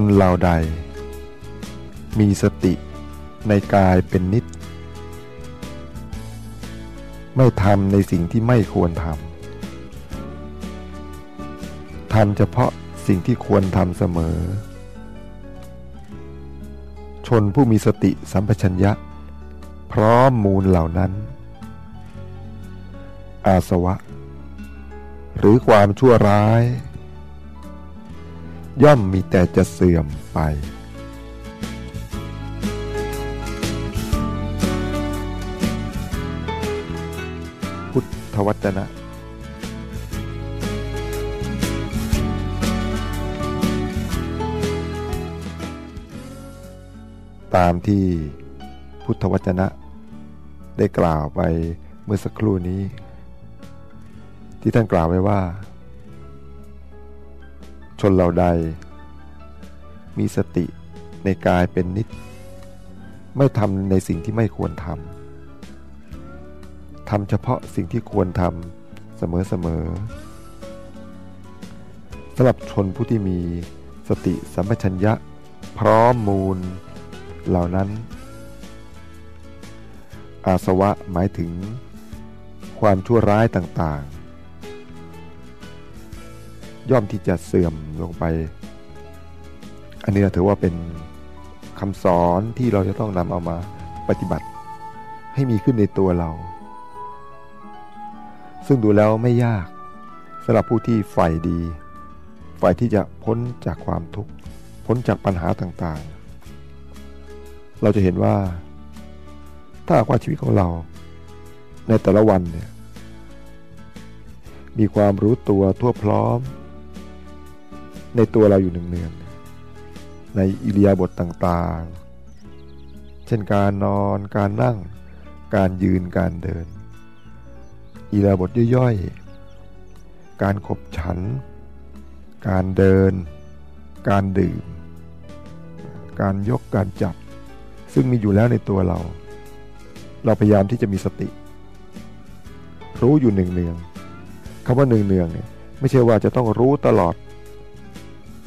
นเหล่าใด มีสติในกายเป็นนิด ไม่ทำในสิ่งที่ไม่ควรทำทำเฉพาะสิ่งที่ควรทำเสมอ ชนผู้มีสติสัมปชัญญะ พร้อมมูลเหล่านั้น อาสวะ หรือความชั่วร้าย ย่อมมีแต่จะเสื่อมไป พุทธวจนะตามที่พุทธวจนะ ได้กล่าวไปเมื่อสักครู่นี้ ที่ท่านกล่าวไว้ว่า ชนเหล่าใด มีสติในกายเป็นนิด ไม่ทำในสิ่งที่ไม่ควรทำทำเฉพาะสิ่งที่ควรทำเสมอๆสำหรับชนผู้ที่มีสติสัมปชัญญะพร้อมมูลเหล่านั้น อาสวะหมายถึงความชั่วร้ายต่างๆ ย่อมที่จะเสื่อมลงไป อันนี้ถือว่าเป็นคำสอนที่เราจะต้องนำเอามาปฏิบัติ ให้มีขึ้นในตัวเรา ซึ่งดูแล้วไม่ยากสำหรับผู้ที่ใฝ่ดี ฝ่ายที่จะพ้นจากความทุกข์ พ้นจากปัญหาต่างๆ เราจะเห็นว่า ถ้าว่าชีวิตของเรา ในแต่ละวันเนี่ยมีความรู้ตัวทั่วพร้อม ในตัวเราอยู่หนึ่งเนืองในอิริยาบถต่างๆ เช่นการนอน การนั่ง การยืน การเดิน อิริยาบถย่อยๆ การขบฉัน การเดิน การดื่ม การยก การจับ ซึ่งมีอยู่แล้วในตัวเรา เราพยายามที่จะมีสติ รู้อยู่หนึ่งเนืองคำว่าหนึ่งเนืองเนี่ยไม่ใช่ว่าจะต้องรู้ตลอด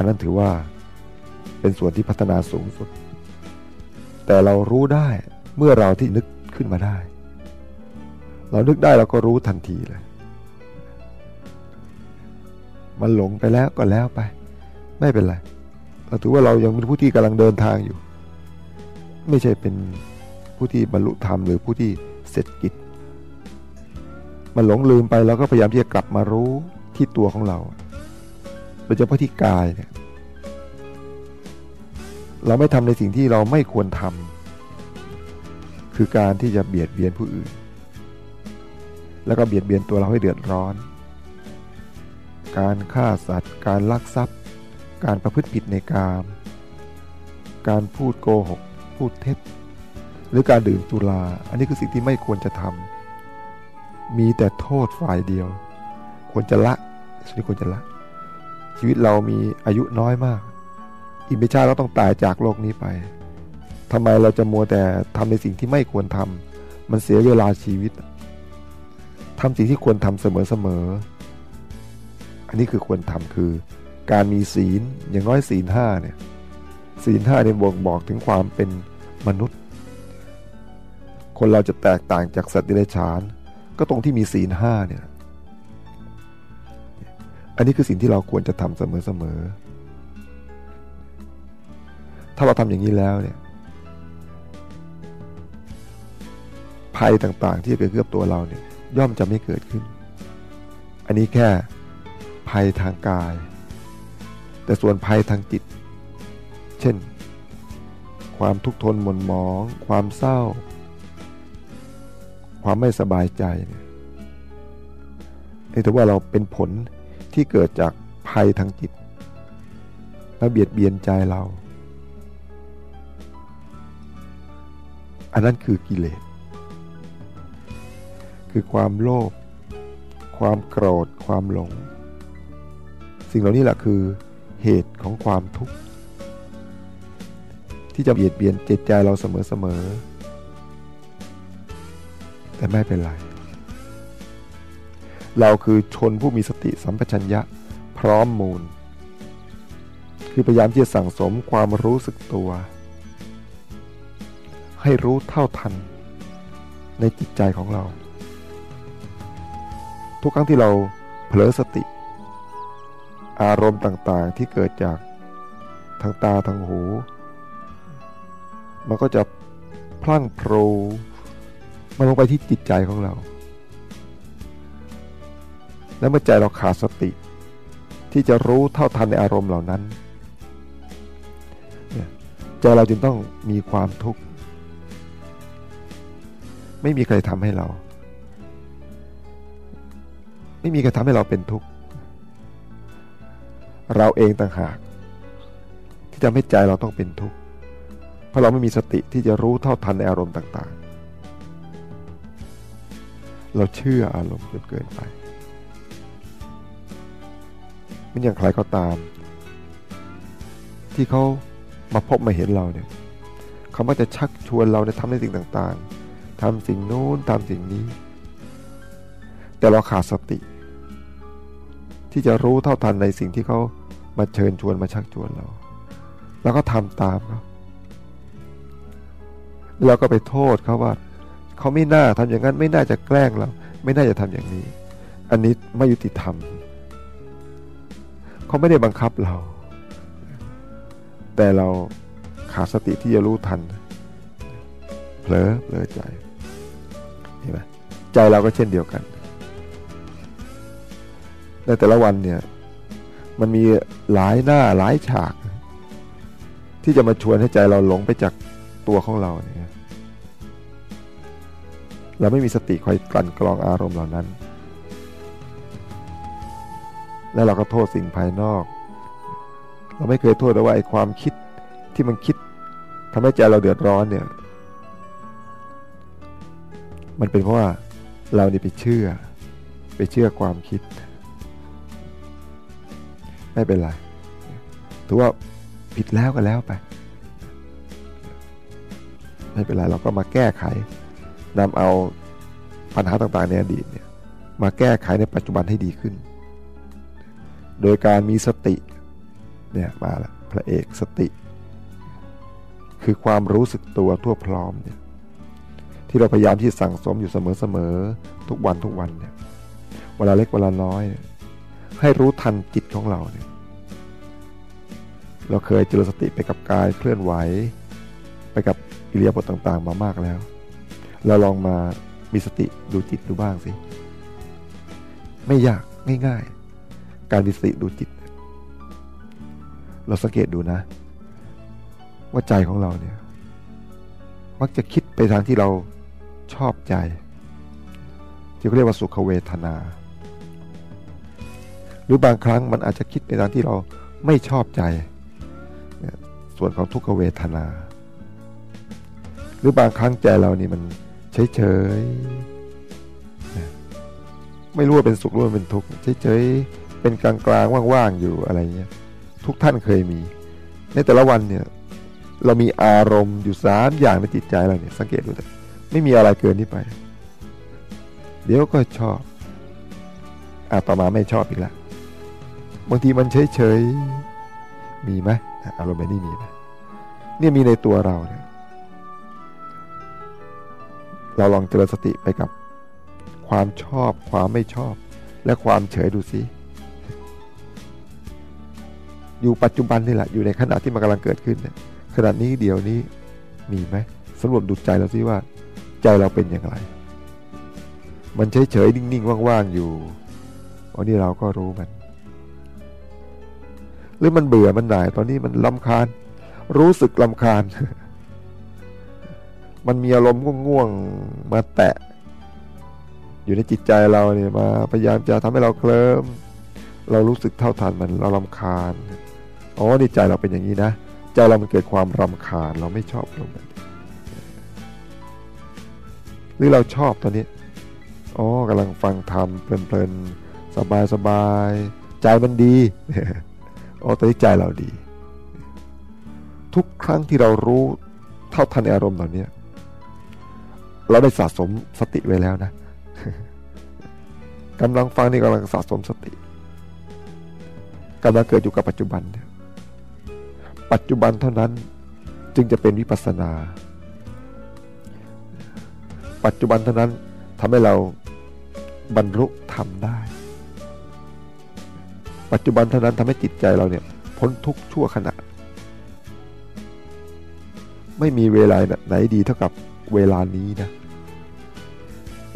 อันนั้นถือว่าเป็นส่วนที่พัฒนาสูงสุด แต่เรารู้ได้เมื่อเราที่นึกขึ้นมาได้ เรานึกได้เราก็รู้ทันทีเลย มันหลงไปแล้วก็แล้วไป ไม่เป็นไร เราถือว่าเรายังเป็นผู้ที่กำลังเดินทางอยู่ ไม่ใช่เป็นผู้ที่บรรลุธรรมหรือผู้ที่เสร็จกิจ มันหลงลืมไปเราก็พยายามที่จะกลับมารู้ที่ตัวของเรา ดยเฉพาะที่กายเนี่ยเราไม่ทำในสิ่งที่เราไม่ควรทำคือการที่จะเบียดเบียนผู้อื่น แล้วก็เบียดเบียนตัวเราให้เดือดร้อน การฆ่าสัตว์ การลักทรัพย์ การประพฤติผิดในกาม การพูดโกหก พูดเท็จ หรือการดื่มสุรา อันนี้คือสิ่งที่ไม่ควรจะทำมีแต่โทษฝ่ายเดียว ควรจะละสิ่งที่ควรจะละ ชีวิตเรามีอายุน้อยมากอิมิชาเราต้องตายจากโลกนี้ไปทำไมเราจะมัวแต่ทำในสิ่งที่ไม่ควรทำมันเสียเวลาชีวิตทำสิ่งที่ควรทำเสมอๆอันนี้คือควรทำคือ การมีศีลอย่างน้อยศีลห้าเนี่ยศีลห้าเนี่ยบ่งบอกถึงความเป็นมนุษย์ คนเราจะแตกต่างจากสัตว์ดิเรกชันก็ตรงที่มีศีลห้าเนี่ย อันนี้คือสิ่งที่เราควรจะทำเสมอๆ ถ้าเราทำอย่างนี้แล้วเนี่ย ภัยต่างๆ ที่จะเกิดขึ้นกับตัวเราเนี่ย ย่อมจะไม่เกิดขึ้น อันนี้แค่ภัยทางกาย แต่ส่วนภัยทางจิต เช่น ความทุกข์ทนหม่นหมอง ความเศร้า ความไม่สบายใจเนี่ยนี่ถือว่าเราเป็นผล ที่เกิดจากภัยทางจิต และเบียดเบียนใจเรา อันนั้นคือกิเลส คือความโลภความโกรธความหลง สิ่งเหล่านี้แหละคือเหตุของความทุกข์ ที่จะเบียดเบียนจิตใจเราเสมอๆแต่ไม่เป็นไร เราคือชนผู้มีสติสัมปชัญญะพร้อมมูล คือพยายามที่จะสั่งสมความรู้สึกตัว ให้รู้เท่าทัน ในจิตใจของเรา ทุกครั้งที่เราเผลอสติ อารมณ์ต่างๆที่เกิดจากทางตาทางหู มันก็จะพลั่งโพรมันลงไปที่จิตใจของเรา แล้วเมื่อใจเราขาดสติ ที่จะรู้เท่าทันในอารมณ์เหล่านั้นใจเราจึงต้องมีความทุกข์ ไม่มีใครทำให้เรา ไม่มีใครทำให้เราเป็นทุกข์ เราเองต่างหาก ที่จะให้ใจเราต้องเป็นทุกข์ เพราะเราไม่มีสติที่จะรู้เท่าทันในอารมณ์ต่าง ๆ เราเชื่ออารมณ์จนเกินไป มันอย่างใครก็ตาม ที่เขามาพบมาเห็นเราเนี่ยเขาก็จะชักชวนเราในทำในสิ่งต่างๆทำสิ่งโน้นทำสิ่งนี้ แต่เราขาดสติ ที่จะรู้เท่าทันในสิ่งที่เขามาเชิญชวนมาชักชวนเรา แล้วก็ทำตามเขาเราก็ไปโทษเขาว่าเขาไม่น่าทำอย่างนั้น ไม่น่าจะแกล้งเรา ไม่น่าจะทำอย่างนี้ อันนี้ไม่ยุติธรรม เขาไม่ได้บังคับเรา แต่เราขาดสติที่จะรู้ทัน เผลอเผลอใจเห็นไหมใจเราก็เช่นเดียวกันในแต่ละวันเนี่ยมันมีหลายหน้าหลายฉาก ที่จะมาชวนให้ใจเราหลงไปจากตัวของเราเนี่ยเราไม่มีสติคอยกลั่นกรองอารมณ์เหล่านั้น และเราก็โทษสิ่งภายนอก เราไม่เคยโทษว่าไอ้ความคิดที่มันคิดทำให้ใจเราเดือดร้อนเนี่ย มันเป็นเพราะว่าเรานี่ไปเชื่อ ไปเชื่อความคิด ไม่เป็นไรถือว่าผิดแล้วก็แล้วไป ไม่เป็นไรเราก็มาแก้ไขนำเอาปัญหาต่างๆในอดีตเนี่ยมาแก้ไขในปัจจุบันให้ดีขึ้น โดยการมีสติเนี่ยมาละพระเอกสติ คือความรู้สึกตัวทั่วพร้อมเนี่ยที่เราพยายามที่สั่งสมอยู่เสมอๆทุกวันทุกวันเนี่ยเวลาเล็กเวลาน้อย ให้รู้ทันจิตของเราเนี่ยเราเคยเจริญสติไปกับกายเคลื่อนไหว ไปกับอิเลียบทต่างๆ มามากแล้ว เราลองมามีสติดูจิตดูบ้างสิ ไม่ยากง่ายๆ การมีสติดูจิต เราสังเกตดูนะ ว่าใจของเราเนี่ย มักจะคิดไปทางที่เราชอบใจ ที่เขาเรียกว่าสุขเวทนา หรือบางครั้งมันอาจจะคิดไปทางที่เราไม่ชอบใจ ส่วนของทุกขเวทนา หรือบางครั้งใจเรานี่มันเฉยๆไม่รู้ว่าเป็นสุขหรือว่าเป็นทุกข์เฉยๆ เป็นกลางๆว่างๆอยู่อะไรเงี้ยทุกท่านเคยมี ในแต่ละวันเนี่ยเรามีอารมณ์อยู่สามอย่างในจิตใจเราเนี่ยสังเกตดูแต่ไม่มีอะไรเกินนี้ไป เดี๋ยวก็ชอบอาต่อมาไม่ชอบอีกแล้วบางทีมันเฉยเฉยมีไหมอารมณ์แบบนี้มีไหมเนี่ยมีในตัวเราเนี่ยเราลองเจริญสติไปกับความชอบความไม่ชอบ และความเฉยดูสิ อยู่ปัจจุบันนี่แหละอยู่ในขณะที่มันกำลังเกิดขึ้นเนี่ยขณะนี้เดี๋ยวนี้มีไหมสำรวจดูใจเราสิว่า ใจเราเป็นอย่างไร มันเฉยเฉยนิ่งๆว่างๆอยู่วันนี้เราก็รู้มัน หรือมันเบื่อมันหน่ายตอนนี้มันลำคาญ รู้สึกลำคาญ มันมีอารมณ์ง่วงๆมาแตะ อยู่ในจิตใจเราเนี่ยมาพยายามจะทำให้เราเคลิ้มเรารู้สึกเท่าทันมันเราลำคาญ อ๋อนี่ใจเราเป็นอย่างนี้นะ ใจเรามันเกิดความรำคาญเราไม่ชอบตรงนั้หรือเราชอบตอนนี้อ๋อกำลังฟังธรรมเพลินๆ สบายๆ ใจมันดีอ๋อตอนนี้ใจเราดี ทุกครั้งที่เรารู้เท่าทันอารมณ์เหล่านี้เราได้สะสมสติไว้แล้วนะกำลังฟังนี่กำลังสะสมสติกำลังเกิดอยู่กับปัจจุบันเนี่ย ปัจจุบันเท่านั้นจึงจะเป็นวิปัสนา ปัจจุบันเท่านั้นทำให้เราบรรลุธรรมได้ ปัจจุบันเท่านั้นทำให้จิตใจเราเนี่ยพ้นทุกชั่วขณะ ไม่มีเวลาไหนดีเท่ากับเวลานี้นะ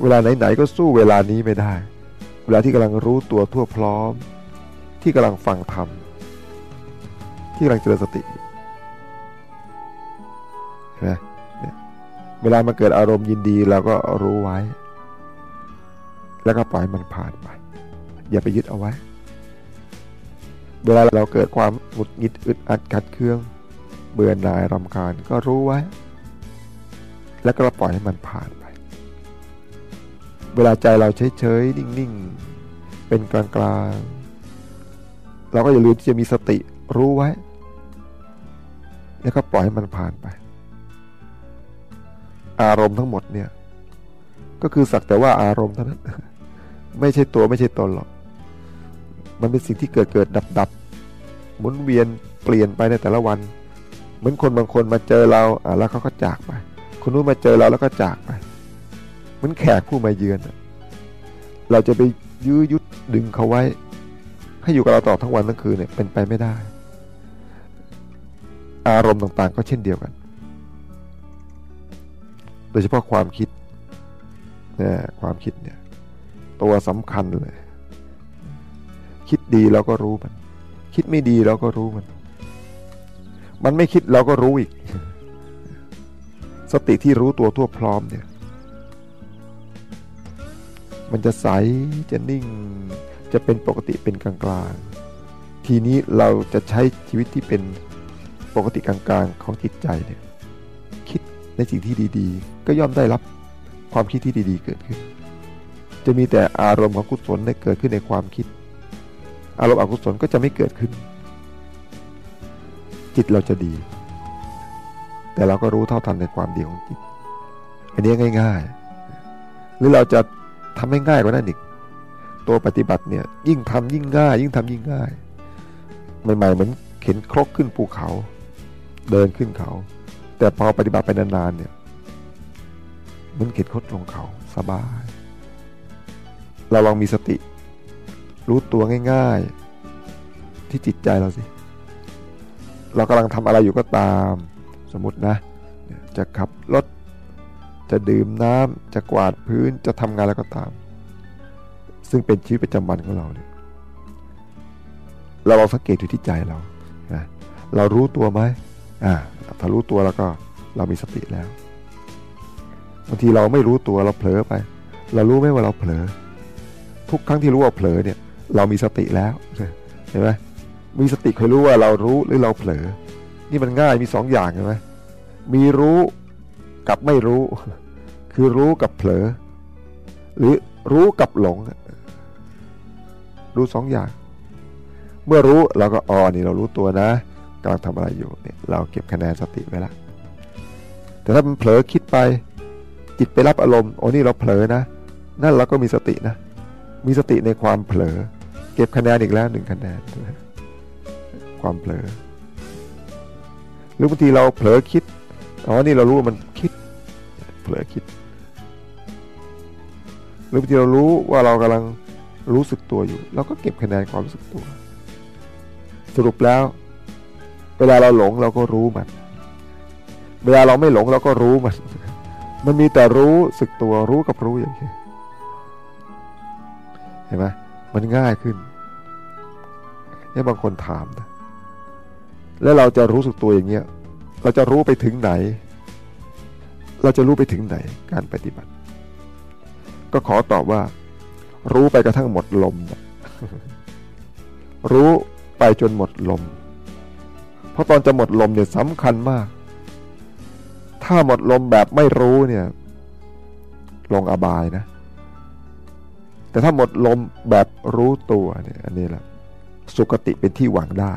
เวลาไหนๆก็สู้เวลานี้ไม่ได้ เวลาที่กำลังรู้ตัวทั่วพร้อม ที่กำลังฟังธรรม ที่กำลังเจริญสตินะเวลามันเกิดอารมณ์ยินดีเราก็รู้ไว้ แล้วก็ปล่อยมันผ่านไป อย่าไปยึดเอาไว้ เวลาเราเกิดความหงุดหงิดอึดอัดขัดเคือง เบื่อหน่ายรำคาญก็รู้ไว้ แล้วก็ปล่อยให้มันผ่านไป เวลาใจเราเฉยๆนิ่งๆ เป็นกลางๆเราก็อย่าลืมที่จะมีสติ รู้ไว้ แล้วก็ปล่อยให้มันผ่านไป อารมณ์ทั้งหมดเนี่ย ก็คือสักแต่ว่าอารมณ์เท่านั้น ไม่ใช่ตัวไม่ใช่ตนหรอก มันเป็นสิ่งที่เกิดเกิดดับดับหมุนเวียนเปลี่ยนไปในแต่ละวัน เหมือนคนบางคนมาเจอเราอ่แล้วเขาก็จากไป คนนู้นมาเจอเราแล้วก็จากไป เหมือนแขกผู้มาเยือน เราจะไปยื้อยุดดึงเขาไว้ ให้อยู่กับเราต่อทั้งวันทั้งคืนเนี่ยเป็นไปไม่ได้ อารมณ์ต่างๆ ก็เช่นเดียวกัน โดยเฉพาะความคิดเนี่ยความคิดเนี่ยตัวสำคัญเลย คิดดีเราก็รู้มัน คิดไม่ดีเราก็รู้มัน มันไม่คิดเราก็รู้อีก สติที่รู้ตัวทั่วพร้อมเนี่ย มันจะใสจะนิ่ง จะเป็นปกติเป็นกลางกลางทีนี้เราจะใช้ชีวิตที่เป็น ปกติกลางกลางของจิตใจเนี่ยคิดในสิ่งที่ดีๆ ก็ย่อมได้รับความคิดที่ดีๆ เกิดขึ้น จะมีแต่อารมณ์ของกุศลได้เกิดขึ้นในความคิด อารมณ์อกุศลก็จะไม่เกิดขึ้น จิตเราจะดี แต่เราก็รู้เท่าทันในความดีของจิต อันนี้ง่าย ๆ หรือเราจะทำให้ง่ายกว่านั้นอีกตัวปฏิบัติเนี่ยยิ่งทำยิ่งง่าย ยิ่งทำยิ่งง่าย ใหม่ๆเหมือนเข็นครกขึ้นภูเขา เดินขึ้นเขา แต่พอปฏิบัติไปนานๆเนี่ยมันเข็ดคดลงเขาสบาย เราลองมีสติ รู้ตัวง่ายๆ ที่จิตใจเราสิ เรากำลังทำอะไรอยู่ก็ตาม สมมตินะ จะขับรถ จะดื่มน้ำจะกวาดพื้นจะทำงานแล้วก็ตาม ซึ่งเป็นชีวิตประจำวันของเราเนี่ยเราลองสังเกตอยู่ที่ใจเรานะเรารู้ตัวไหม อ่าถ้ารู้ตัวแล้วก็เรามีสติแล้วบางทีเราไม่รู้ตัวเราเผลอไป เรารู้ไหมว่าเราเผลอ ทุกครั้งที่รู้ว่าเผลอเนี่ย เรามีสติแล้วเห็นไหมมีสติเคยรู้ว่าเรารู้หรือเราเผลอ นี่มันง่ายมีสองอย่างเห็นไหมมีรู้กับไม่รู้ คือรู้กับเผลอ หรือรู้กับหลง รู้สองอย่าง เมื่อรู้เราก็อ๋อนี่เรารู้ตัวนะ กำลังทำอะไรอยู่เนี่ยเราเก็บคะแนนสติไว้แล้วแต่ถ้ามันเผลอคิดไปจิตไปรับอารมณ์โอ้นี่เราเผลอนะ นั่นเราก็มีสตินะ มีสติในความเผลอ เก็บคะแนนอีกแล้วหนึ่งคะแนนความเผลอหรือบางทีเราเผลอคิดอ๋อนี่เรารู้ว่ามันคิดเผลอคิด หรือบางทีเรารู้ว่าเรากำลังรู้สึกตัวอยู่ เราก็เก็บคะแนนความรู้สึกตัว สรุปแล้ว เวลาเราหลงเราก็รู้มัน เวลาเราไม่หลงเราก็รู้มัน มันมีแต่รู้สึกตัวรู้กับรู้อย่างนี้เห็นไหมมันง่ายขึ้นนี่บางคนถามนะแล้วเราจะรู้สึกตัวอย่างเงี้ย เราจะรู้ไปถึงไหน เราจะรู้ไปถึงไหนการปฏิบัติ ก็ขอตอบว่า รู้ไปกระทั่งหมดลม รู้ไปจนหมดลม เพราะตอนจะหมดลมเนี่ยสำคัญมาก ถ้าหมดลมแบบไม่รู้เนี่ย ลงอบายนะ แต่ถ้าหมดลมแบบรู้ตัวเนี่ยอันนี้แหละสุคติเป็นที่หวังได้